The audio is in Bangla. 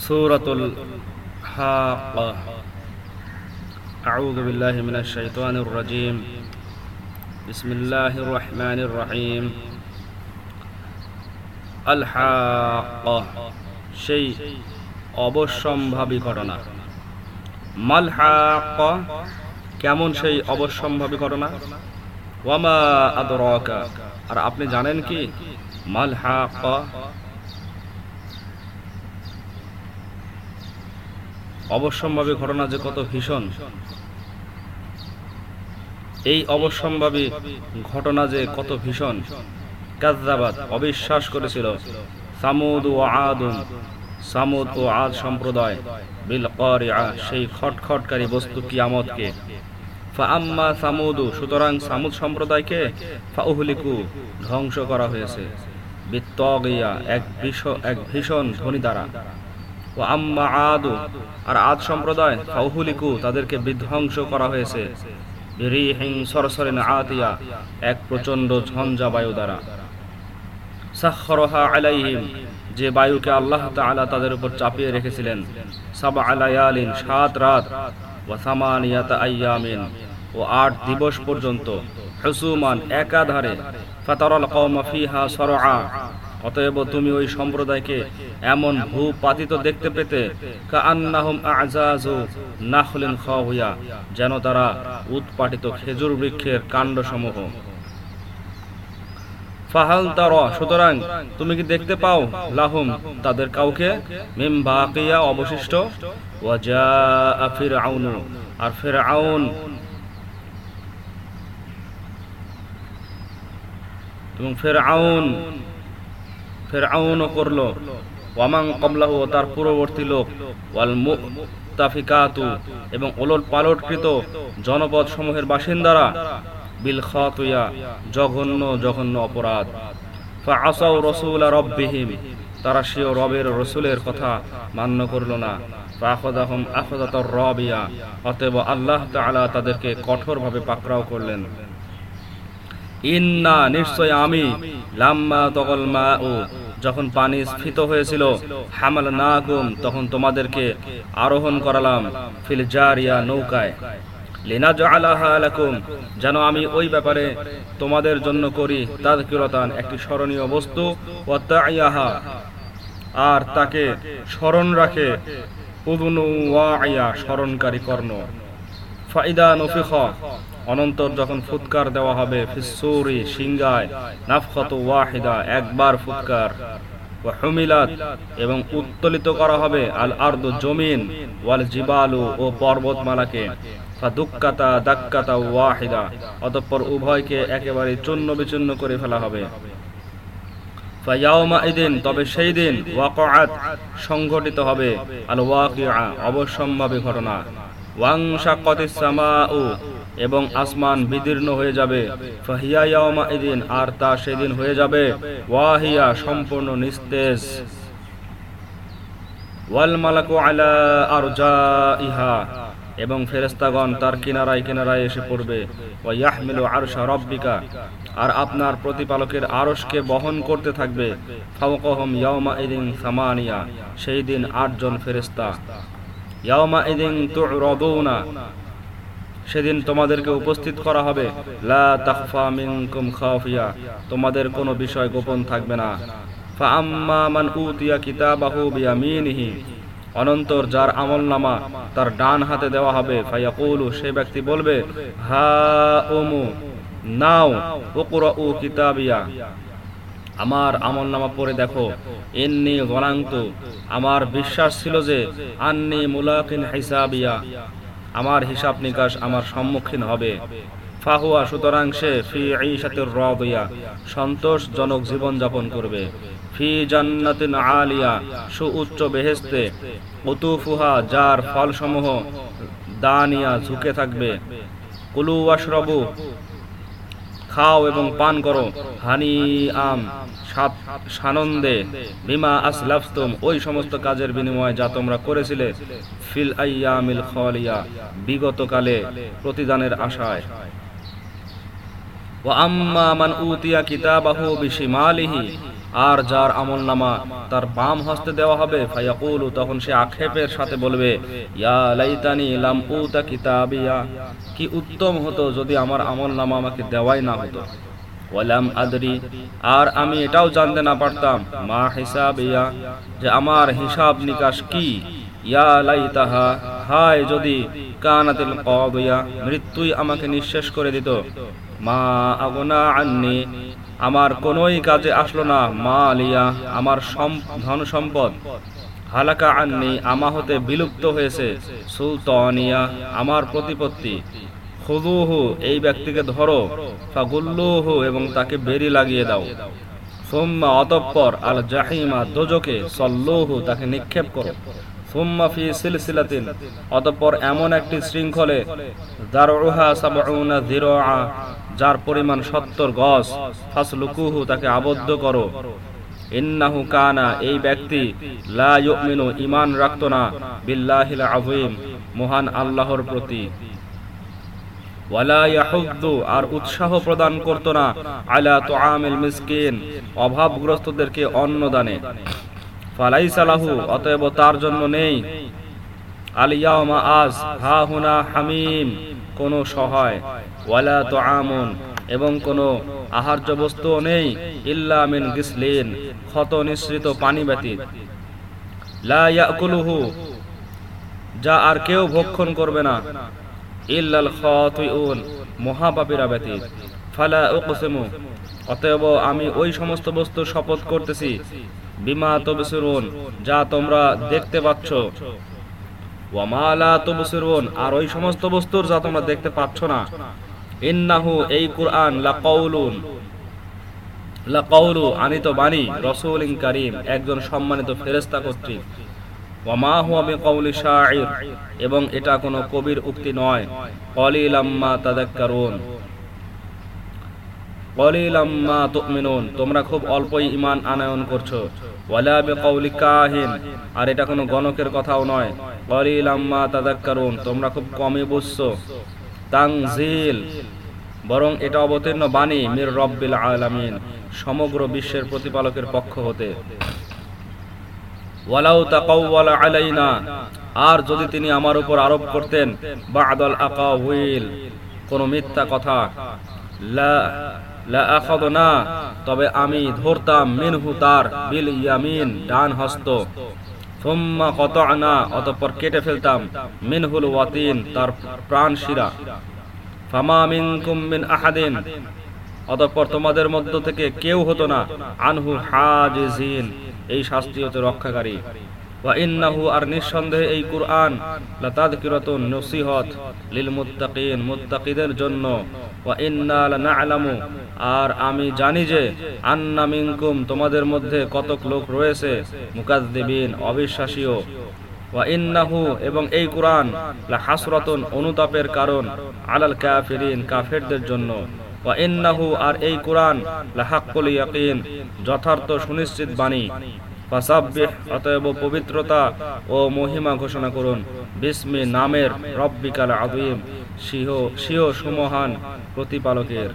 سورة الحاقة أعوذ بالله من الشيطان الرجيم بسم الله الرحمن الرحيم الحاقة সেই অবশ্যম্ভাবী ঘটনা মাল হাক্কা কেমন সেই অবশ্যম্ভাবী ঘটনা ওয়ামা আদরাকা আর আপনি জানেন কি মাল অবশ্যম্ভাবী ঘটনা যে কত ভীষণ, এই অবশ্যম্ভাবী ঘটনা যে কত ভীষণ কাজাবাদ অবিশ্বাস করেছিল সামুদ ও আদুন, সামুদ ও আদ সম্প্রদায়, বিল সেই খটখটকারী বস্তু কিয়ামতকে। আম্মা সামুদু, সুতরাং সামুদ সম্প্রদায়কে ফাউহলিকু ধ্বংস করা হয়েছে। বিত্তগিয়া এক বিষ, এক ভীষণ ধ্বনি দ্বারা। ও আম্মা আদু, আর আদ সম্প্রদায় তাদেরকে বিধ্বংস করা হয়েছে। এক প্রচণ্ড ঝঞ্ঝা বায়ু দ্বারা। যে বায়ুকে আল্লাহ তাদের উপর চাপিয়ে রেখেছিলেন। সাবা আলায়ালিন সাত রাত ও ও আট দিবস পর্যন্ত একাধারে অতএব তুমি ওই সম্প্রদায়কে এমন ভূ পাতিত দেখতে পেতে আজাজু নাখলিন খাওয়া যেন তারা উৎপাটিত খেজুর বৃক্ষের কাণ্ডসমূহ। ফাহাল তার, সুতরাং তুমি কি দেখতে পাও? লাহুম, তাদের কাউকে? মিম বাকিয়া, অবশিষ্ট। ফির আউন আর ফের আউন এবং ফের আউন ফের আউনও করল ওয়ামাং কবলাহু তার পূর্ববর্তী লোক, ওয়াল মুতাফিকাতু এবং ওলট পালটকৃত জনপদ সমূহের বাসিন্দারা, বিল খাতুয়া, জঘন্য জঘন্য অপরাধ। ফা আসাউ রসুল রব্বিহিম, তারা সেও রবের রসুলের কথা মান্য করল না। ফাখদাহুম আখদাতর রবিয়া, অতএব আল্লাহ তাআলা তাদেরকে কঠোরভাবে পাকড়াও করলেন। ইন্না নিশ্চয় আমি, লাম্মা তকল মা ও যখন পানি স্ফীত হয়েছিল হামাল না গুম তখন তোমাদেরকে আরোহণ করালাম ফিল জারিয়া নৌকায়। লিনা জালাহা লাকুম, যেন আমি ওই ব্যাপারে তোমাদের জন্য করি তাদকিরতান একটি স্মরণীয় বস্তু ও তাইয়াহা, আর তাকে স্মরণ রাখে উদুনু ওয়াইয়া, স্মরণকারী কর্ণ। ফাইদা নফিখ অনন্তর যখন ফুৎকার দেওয়া হবে ফিসুরি সিংগায়, নাফখত ওয়াহিদা, একবার ফুৎকার। এবং উত্তোলিত করা হবে, আল আর্দ জমিন, ওয়াল জিবালু ও পর্বতমালাকে। ফাদুক্কাতা দাক্কাতা ওয়াহিদা, অতঃপর উভয়কে একেবারে চূন্য বিচূর্ণ করে ফেলা হবে। তবে সেই দিন ওয়াকআত, সংঘটিত হবে আল ওয়াকিআ অবশ্যম্ভাবী ঘটনা। ওয়াংশাক্কাতিস সামাউ এবং আসমান বিদীর্ণ হয়ে যাবে। আর তা সেদিন হয়ে যাবে। ওয়াহিয়া সম্পূর্ণ নিস্তেজ। ওয়াল মালাকু আলা আরজাইহা, এবং ফেরেস্তাগণ তার কিনারায় কিনারায় এসে পড়বে। আর আপনার প্রতিপালকের আরশকে বহন করতে থাকবে। সেই দিন আটজন ফেরেস্তা ইয়াউমা ইদিন তু'রাদুনা সেদিন তোমাদেরকে উপস্থিত করা হবে। খাফিয়া। তোমাদের কোনো বিষয় গোপন থাকবে না। কিতাবাহু অনন্তর যার আমল নামা তার ডান হাতে দেওয়া হবে। সে ব্যক্তি বলবে, হা নাও আমার আমল নামা পড়ে দেখো। এন্নি গলাংতু। আমার বিশ্বাস ছিল যে আন্নি মুলাকিন হিসাবিয়া। আমার হিসাব নিকাশ আমার সম্মুখীন হবে। ফাহুয়া, সুতরাং সে ফি ঈশাতের রাদিয়া, সন্তোষজনক জীবন যাপন করবে। ফি জান্নাতিন আলিয়া, সুউচ্চ বেহেস্তে উতুফুহা যার ফলসমূহ দানিয়া ঝুঁকে থাকবে। কুলু ওয়াশরাবু খাও এবং পান করো। হানি আম সানন্দে, বিমা আসলাফতুম, ওই সমস্ত কাজের বিনিময়ে যা তোমরা করেছিলে, ফিল আইয়ামিল খলিয়া বিগতকালে প্রতিদানের আশায়। ও আম্মা মান উতিয়া কিতাবাহু বিশিমালিহি আর যার আমল নামা তার বাম হস্তে দেওয়া হবে, ফায়াকুলু, তখন সে আক্ষেপের সাথে বলবে, ইয়া লাইতানি লাম উতা কিতাবিয়া। কি উত্তম হতো যদি আমার আমল নামা আমাকে দেওয়াই না হতো। ওয়ালাম আদরি, আর আমি এটাও জানতে না পারতাম, মা হিসাব ইয়া যে আমার হিসাব নিকাশ কি? ইয়া লাইতাহা, হায় যদি কানাতিল কবিয়া মৃত্যুই আমাকে নিঃশেষ করে দিত। মা আমার কোনোই কাজে আসলো না, মা আলিয়া, আমার ধন সম্পদ। হালাকা আননি আমা হতে বিলুপ্ত হয়েছে, সুলতানিয়া আমার প্রতিপত্তি। খুদুহু এই ব্যক্তিকে ধরো, ফাগুল্লুহু এবং তাকে বেরি লাগিয়ে দাও। সোম্মা অতঃপর আল জাহিমা দোজকে সল্লুহু তাকে নিক্ষেপ করো। সোম্মা ফি সিলসিলাতিন, অতঃপর এমন একটি শৃঙ্খলে দারুহা সাবউনা যিরআ যার পরিমাণ সত্তর গজ, ফাসলুকুহু, তাকে আবদ্ধ করো। ইন্নাহু কানা, এই ব্যক্তি লা ইউমিনু, ঈমান রাখতো না। বিল্লাহিল আযীম, মহান আল্লাহর প্রতি। ওয়ালা ইয়াহুদ্দু, আর উৎসাহ প্রদান করত না। আলা তুআমিল মিসকিন, অভাবগ্রস্তদেরকে অন্ন দানে। ফালাইসা লাহু, অতএব তার জন্য নেই। আল আজ হা হুনা হামিম, কোনো সহায়, ওয়ালা তুআমুন এবং কোনো আহার্য বস্তুও নেই, ইল্লা মিন গিসলিন, ক্ষত নিঃসৃত পানি ব্যতীত। লা ইয়াকুলুহু, যা আর কেউ ভক্ষণ করবে না। ইল্লাল খাতিউন, মহাপাপীরা ব্যতীত। ফালা উকসিমু, অতএব আমি ওই সমস্ত বস্তু শপথ করতেছি। বিমা তবসিরুন, যা তোমরা দেখতে পাচ্ছ। ওয়ামা লা তুবসিরুন, আর ওই সমস্ত বস্তুর যা তোমরা দেখতে পাচ্ছ না, ইন্নাহু এই কুরআন লাকাউলুন, লাকাউলু আনিত বাণী, রসুলিন কারীম, একজন সম্মানিত ফেরেশতা কর্তৃক। ওয়ামা হুয়া বিকাউলি শাইর এবং এটা কোনো কবির উক্তি নয়। কলিলাম্মা তাদাক্কারুন। তোমরা খুব অল্পই ইমান আনায়ন করছ। আর এটা কোনো গণকের কথাও নয়। তোমরা খুব কমই বুঝছ। তাংজিল বরং এটা অবতীর্ণ বাণী মির রব্বিল আলামিন, সমগ্র বিশ্বের প্রতিপালকের পক্ষ হতে। ওয়ালাউ আর যদি তিনি আমার উপর আরোপ করতেন, বাদল আকাউইল, কোন মিথ্যা কথা। তবে আমি ধরতাম মিনহু তার বিল ইয়ামিন ডান হস্ত। সুম্মা কতআনা, অতঃপর কেটে ফেলতাম মিনহুল ওয়াতিন, তার প্রাণ শিরা। ফামা মিন আহাদিন, অতঃপর তোমাদের মধ্য থেকে কেউ হতো না, আনহু হাজিজিন, এই শাস্তি হতে রক্ষাকারী। ওয়া ইন্নাহু, আর নিঃসন্দেহে এই কুরআন, লাতাযকিরাতুন নসিহত লিল মুত্তাকিন, মুত্তাকিদের জন্য আর আমি জানি যে আন্না মিনকুম, তোমাদের মধ্যে কতক লোক রয়েছে মুকাদ্দিবিন অবিশ্বাসীও। ওয়া ইন্নাহু, এবং এই কুরআন লা হাসরাতুন অনুতাপের কারণ আলাল কাফিরিন, কাফেরদের জন্য। ওয়া ইন্নাহু, আর এই কুরআন লা যথার্থ সুনিশ্চিত বাণী। ফাসাব্বিহ অতএব পবিত্রতা ও মহিমা ঘোষণা করুন। বিস্মি নামের রব্বিকাল আদিম সিহ সিহ সুমহান প্রতিপালকের।